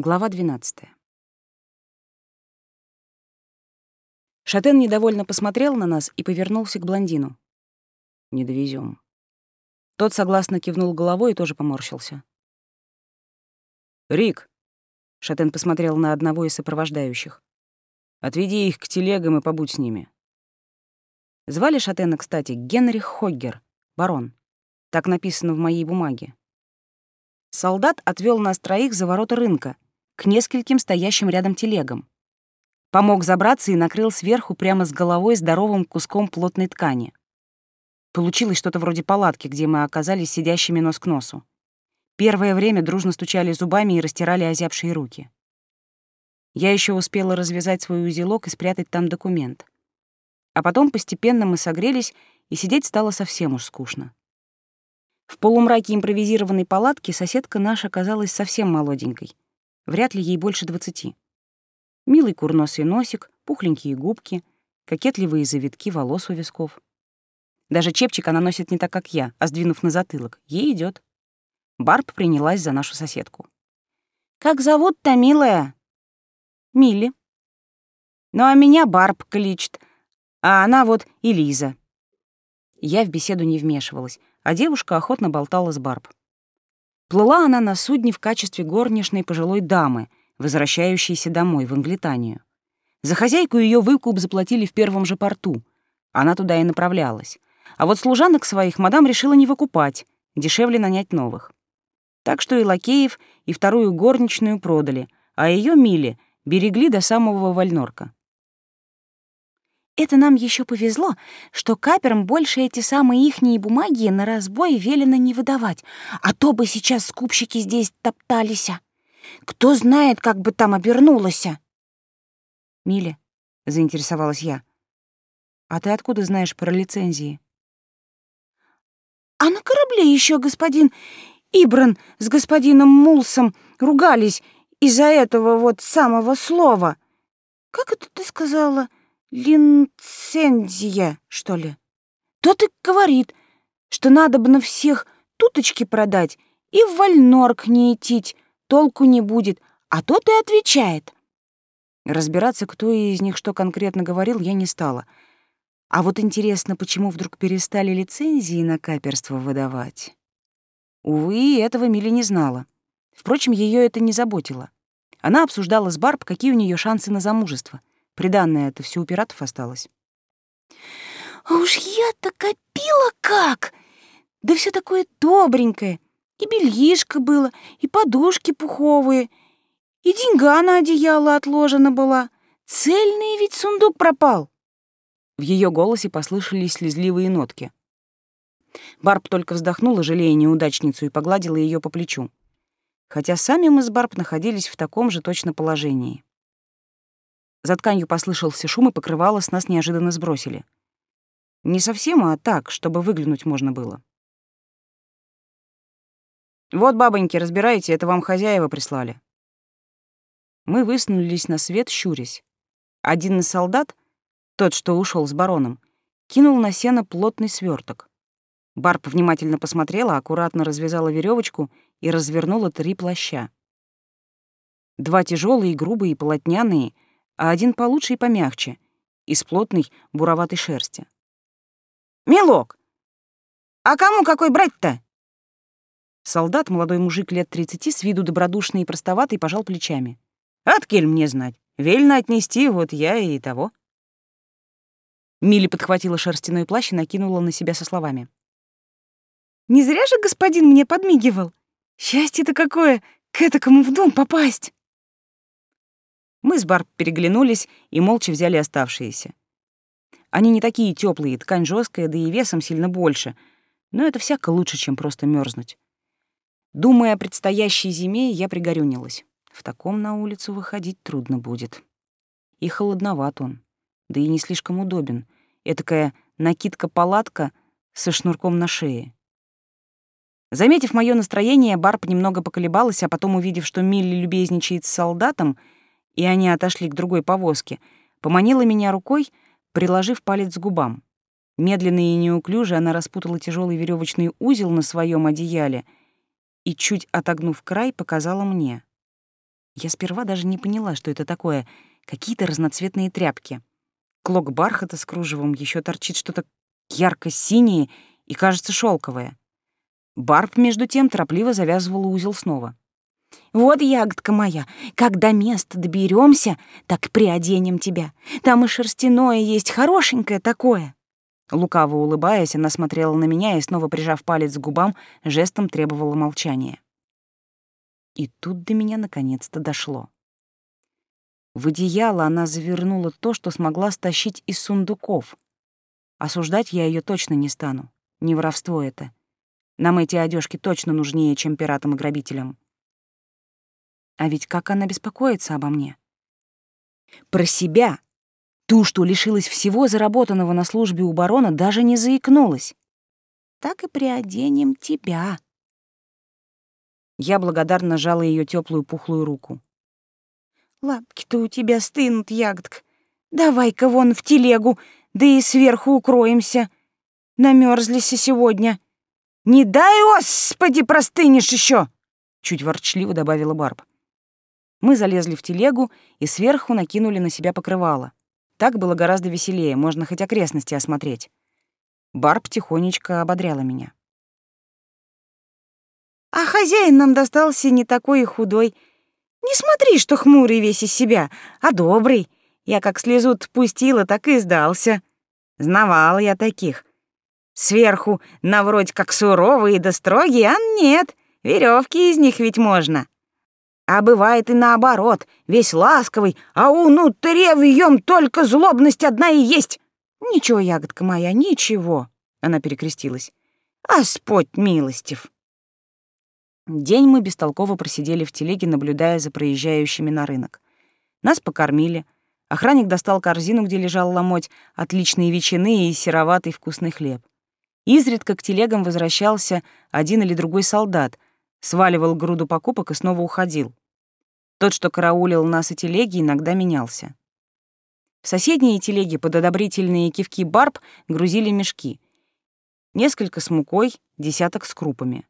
Глава 12. Шатен недовольно посмотрел на нас и повернулся к блондину. «Не довезем. Тот согласно кивнул головой и тоже поморщился. «Рик!» — Шатен посмотрел на одного из сопровождающих. «Отведи их к телегам и побудь с ними». Звали Шатена, кстати, Генрих Хоггер, барон. Так написано в моей бумаге. Солдат отвел нас троих за ворота рынка — к нескольким стоящим рядом телегам. Помог забраться и накрыл сверху прямо с головой здоровым куском плотной ткани. Получилось что-то вроде палатки, где мы оказались сидящими нос к носу. Первое время дружно стучали зубами и растирали озябшие руки. Я еще успела развязать свой узелок и спрятать там документ. А потом постепенно мы согрелись, и сидеть стало совсем уж скучно. В полумраке импровизированной палатки соседка наша казалась совсем молоденькой — Вряд ли ей больше двадцати. Милый курносый носик, пухленькие губки, кокетливые завитки волос у висков. Даже чепчик она носит не так, как я, а сдвинув на затылок. Ей идет. Барб принялась за нашу соседку. «Как зовут-то, милая?» «Милли». «Ну, а меня Барб кличет, а она вот Элиза». Я в беседу не вмешивалась, а девушка охотно болтала с Барб. Плыла она на судне в качестве горничной пожилой дамы, возвращающейся домой, в Англитанию. За хозяйку ее выкуп заплатили в первом же порту. Она туда и направлялась. А вот служанок своих мадам решила не выкупать, дешевле нанять новых. Так что и лакеев, и вторую горничную продали, а ее Миле берегли до самого Вальнорка. Это нам еще повезло, что каперам больше эти самые ихние бумаги на разбой велено не выдавать, а то бы сейчас скупщики здесь топтались. Кто знает, как бы там обернулось. Миле, заинтересовалась я. А ты откуда знаешь про лицензии? А на корабле еще господин Ибран с господином Мулсом ругались из-за этого вот самого слова. Как это ты сказала? — Линцензия, что ли? Тот и говорит, что надо бы на всех туточки продать и в вольнорк не идти, толку не будет, а тот и отвечает. Разбираться, кто из них что конкретно говорил, я не стала. А вот интересно, почему вдруг перестали лицензии на каперство выдавать? Увы, этого Мили не знала. Впрочем, ее это не заботило. Она обсуждала с Барб, какие у нее шансы на замужество. Приданное это все у пиратов осталось. А уж я-то копила как! Да все такое добренькое. И бельишко было, и подушки пуховые, и деньга на одеяло отложена была. Цельный ведь сундук пропал. В ее голосе послышались слезливые нотки. Барб только вздохнула, жалея неудачницу, и погладила ее по плечу. Хотя сами мы с Барб находились в таком же точно положении. За тканью послышался шум, и покрывало с нас неожиданно сбросили. Не совсем, а так, чтобы выглянуть можно было. «Вот, бабоньки, разбирайте, это вам хозяева прислали». Мы высунулись на свет, щурясь. Один из солдат, тот, что ушел с бароном, кинул на сено плотный сверток. Барб внимательно посмотрела, аккуратно развязала веревочку и развернула три плаща. Два тяжелые, грубые и полотняные — а один получше и помягче, из плотной буроватой шерсти. «Милок, а кому какой брать-то?» Солдат, молодой мужик лет тридцати, с виду добродушный и простоватый, пожал плечами. «Откель мне знать? Вельно отнести, вот я и того». Милли подхватила шерстяной плащ и накинула на себя со словами. «Не зря же господин мне подмигивал. Счастье-то какое, к этакому в дом попасть!» Мы с Барб переглянулись и молча взяли оставшиеся. Они не такие теплые, ткань жесткая, да и весом сильно больше, но это всяко лучше, чем просто мерзнуть. Думая о предстоящей зиме, я пригорюнилась. В таком на улицу выходить трудно будет. И холодноват он, да и не слишком удобен. Этакая накидка-палатка со шнурком на шее. Заметив мое настроение, Барб немного поколебалась, а потом, увидев, что Милли любезничает с солдатом, и они отошли к другой повозке, поманила меня рукой, приложив палец к губам. Медленно и неуклюже она распутала тяжелый веревочный узел на своем одеяле и, чуть отогнув край, показала мне. Я сперва даже не поняла, что это такое. Какие-то разноцветные тряпки. Клок бархата с кружевом, еще торчит что-то ярко-синее и, кажется, шелковое. Барб, между тем, торопливо завязывала узел снова. «Вот, ягодка моя, когда место доберемся, так приоденем тебя. Там и шерстяное есть, хорошенькое такое». Лукаво улыбаясь, она смотрела на меня и, снова прижав палец к губам, жестом требовала молчания. И тут до меня наконец-то дошло. В одеяло она завернула то, что смогла стащить из сундуков. Осуждать я ее точно не стану. Не воровство это. Нам эти одежки точно нужнее, чем пиратам и грабителям. А ведь как она беспокоится обо мне? Про себя Ту, что лишилась всего заработанного на службе у барона, даже не заикнулась. Так и приоденем тебя. Я благодарно жала ее теплую пухлую руку. Лапки-то у тебя стынут, ягодка. Давай-ка вон в телегу, да и сверху укроемся. Намерзлись сегодня. Не дай, Господи, простынешь еще! Чуть ворчливо добавила Барб. Мы залезли в телегу и сверху накинули на себя покрывало. Так было гораздо веселее, можно хоть окрестности осмотреть. Барб тихонечко ободряла меня. «А хозяин нам достался не такой и худой. Не смотри, что хмурый весь из себя, а добрый. Я как слезу пустила, так и сдался. Знавала я таких. Сверху на вроде как суровые да строгие, а нет, веревки из них ведь можно. А бывает и наоборот, весь ласковый, а унутре в ем только злобность одна и есть. Ничего, ягодка моя, ничего. Она перекрестилась. Господь милостив. День мы бестолково просидели в телеге, наблюдая за проезжающими на рынок. Нас покормили. Охранник достал корзину, где лежал ломоть, отличные ветчины и сероватый вкусный хлеб. Изредка к телегам возвращался один или другой солдат, сваливал груду покупок и снова уходил. Тот, что караулил нас и телеги, иногда менялся. В соседние телеги под одобрительные кивки барб грузили мешки. Несколько с мукой, десяток с крупами.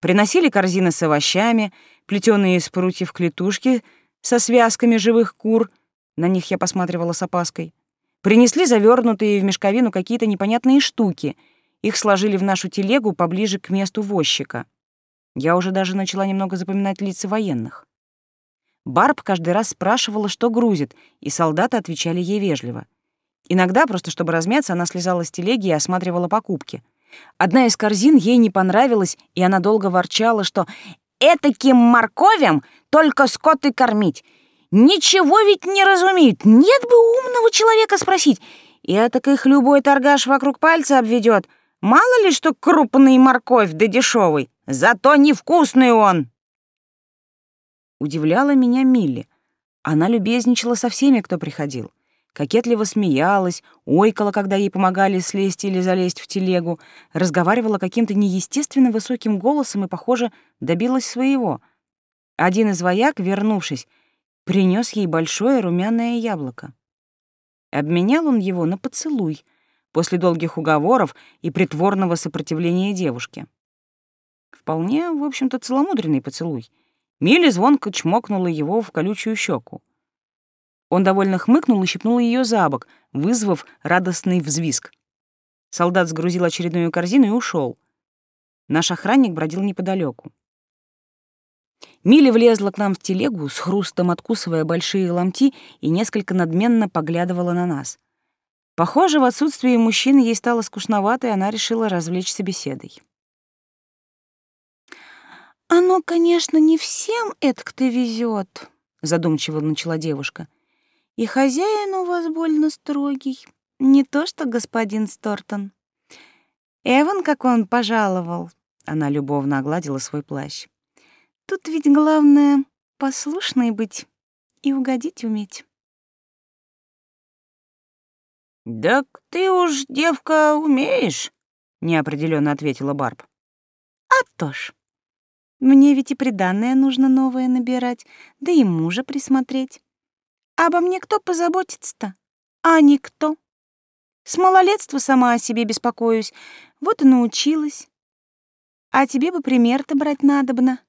Приносили корзины с овощами, плетёные из прутьев клетушки со связками живых кур, на них я посматривала с опаской. Принесли завернутые в мешковину какие-то непонятные штуки. Их сложили в нашу телегу поближе к месту возчика. Я уже даже начала немного запоминать лица военных. Барб каждый раз спрашивала, что грузит, и солдаты отвечали ей вежливо. Иногда, просто чтобы размяться, она слезала с телеги и осматривала покупки. Одна из корзин ей не понравилась, и она долго ворчала, что «этаким морковям только скот и кормить. Ничего ведь не разумеют, нет бы умного человека спросить. И так их любой торгаш вокруг пальца обведет. Мало ли, что крупный морковь да дешевый, зато невкусный он». Удивляла меня Милли. Она любезничала со всеми, кто приходил. Кокетливо смеялась, ойкала, когда ей помогали слезть или залезть в телегу, разговаривала каким-то неестественно высоким голосом и, похоже, добилась своего. Один из вояк, вернувшись, принес ей большое румяное яблоко. Обменял он его на поцелуй после долгих уговоров и притворного сопротивления девушки. Вполне, в общем-то, целомудренный поцелуй — Милли звонко чмокнула его в колючую щеку. Он довольно хмыкнул и щипнул ее за бок, вызвав радостный взвизг. Солдат сгрузил очередную корзину и ушел. Наш охранник бродил неподалеку. Милли влезла к нам в телегу, с хрустом откусывая большие ломти и несколько надменно поглядывала на нас. Похоже, в отсутствии мужчины ей стало скучновато, и она решила развлечься беседой. «Оно, конечно, не всем это кто везет», — задумчиво начала девушка. «И хозяин у вас больно строгий, не то что господин Стортон. Эван, как он пожаловал», — она любовно огладила свой плащ. «Тут ведь главное — послушной быть и угодить уметь». «Да ты уж, девка, умеешь», — неопределенно ответила Барб. «А то ж», мне ведь и приданное нужно новое набирать, да и мужа присмотреть. Обо мне кто позаботится-то? А никто. С малолетства сама о себе беспокоюсь, вот и научилась. А тебе бы пример-то брать надобно.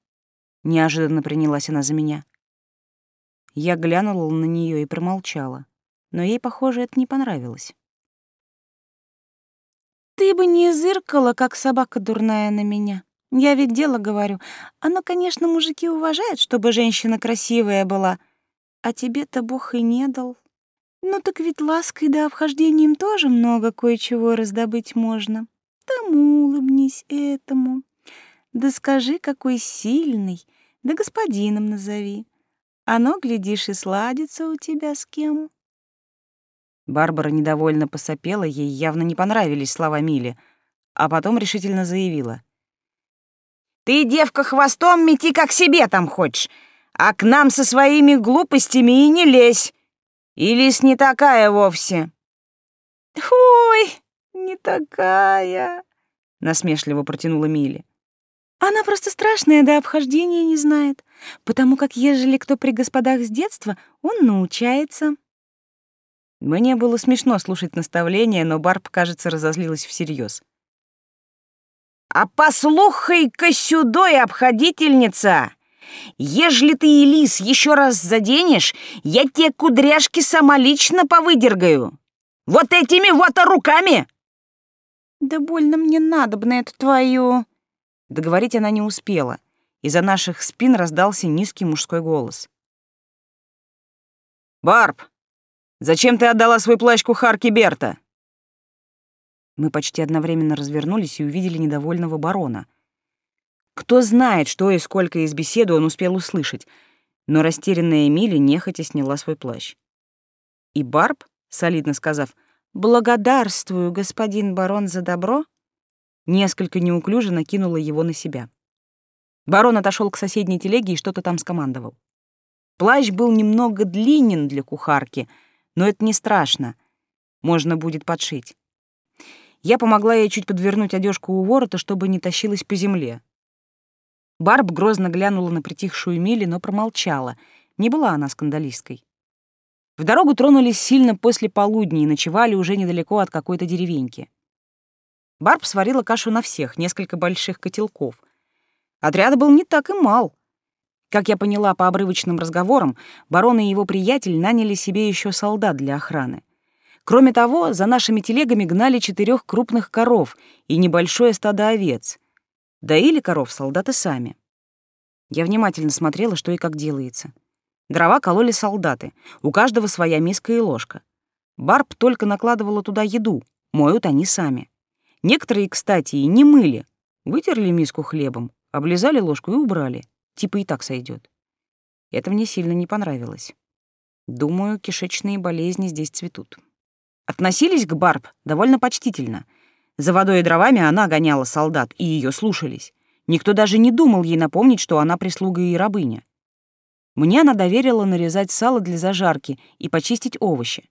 Неожиданно принялась она за меня. Я глянула на нее и промолчала, но ей, похоже, это не понравилось. «Ты бы не зыркала, как собака дурная на меня. Я ведь дело говорю. Оно, конечно, мужики уважают, чтобы женщина красивая была, а тебе-то Бог и не дал. Ну так ведь лаской да обхождением тоже много кое-чего раздобыть можно. Тому улыбнись этому. Да скажи, какой сильный, да господином назови. Оно, глядишь, и сладится у тебя с кем. Барбара недовольно посопела, ей явно не понравились слова Мили, а потом решительно заявила. «Ты, девка, хвостом мети, как себе там хочешь, а к нам со своими глупостями и не лезь. Илис не такая вовсе». «Ой, не такая», — насмешливо протянула Мили. «Она просто страшная, да обхождения не знает, потому как ежели кто при господах с детства, он научается». Мне было смешно слушать наставления, но Барб, кажется, разозлилась всерьез. «А послухай-ка сюдой, обходительница! Ежели ты, Элис, еще раз заденешь, я те кудряшки сама лично повыдергаю! Вот этими вот руками!» «Да больно мне надо бы на эту твою...» Договорить она не успела. Из-за наших спин раздался низкий мужской голос. «Барб, Зачем ты отдала свой плащ кухарке Берта?» Мы почти одновременно развернулись и увидели недовольного барона. Кто знает, что и сколько из беседы он успел услышать, но растерянная Эмили нехотя сняла свой плащ. И Барб, солидно сказав «Благодарствую, господин барон, за добро», несколько неуклюже накинула его на себя. Барон отошел к соседней телеге и что-то там скомандовал. Плащ был немного длинен для кухарки — но это не страшно. Можно будет подшить. Я помогла ей чуть подвернуть одежку у ворота, чтобы не тащилась по земле. Барб грозно глянула на притихшую Мили, но промолчала. Не была она скандалисткой. В дорогу тронулись сильно после полудня и ночевали уже недалеко от какой-то деревеньки. Барб сварила кашу на всех, несколько больших котелков. Отряд был не так и мал. Как я поняла по обрывочным разговорам, барон и его приятель наняли себе еще солдат для охраны. Кроме того, за нашими телегами гнали четырех крупных коров и небольшое стадо овец. Доили коров солдаты сами. Я внимательно смотрела, что и как делается. Дрова кололи солдаты, у каждого своя миска и ложка. Барб только накладывала туда еду, моют они сами. Некоторые, кстати, и не мыли. Вытерли миску хлебом, облизали ложку и убрали. Типа и так сойдет. Это мне сильно не понравилось. Думаю, кишечные болезни здесь цветут. Относились к Барб довольно почтительно. За водой и дровами она гоняла солдат, и ее слушались. Никто даже не думал ей напомнить, что она прислуга и рабыня. Мне она доверила нарезать сало для зажарки и почистить овощи.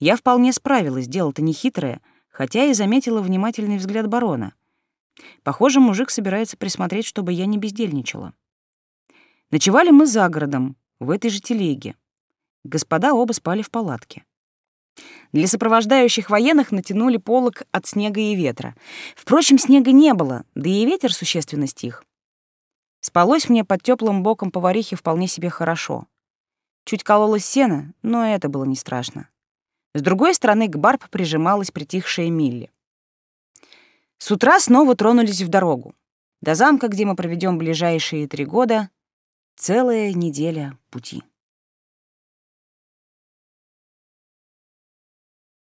Я вполне справилась, дело-то нехитрое, хотя и заметила внимательный взгляд барона. Похоже, мужик собирается присмотреть, чтобы я не бездельничала. Ночевали мы за городом, в этой же телеге. Господа оба спали в палатке. Для сопровождающих военных натянули полог от снега и ветра. Впрочем, снега не было, да и ветер существенно стих. Спалось мне под теплым боком поварихи вполне себе хорошо. Чуть кололось сено, но это было не страшно. С другой стороны к барб прижималась притихшая Милли. С утра снова тронулись в дорогу. До замка, где мы проведем ближайшие три года, Целая неделя пути.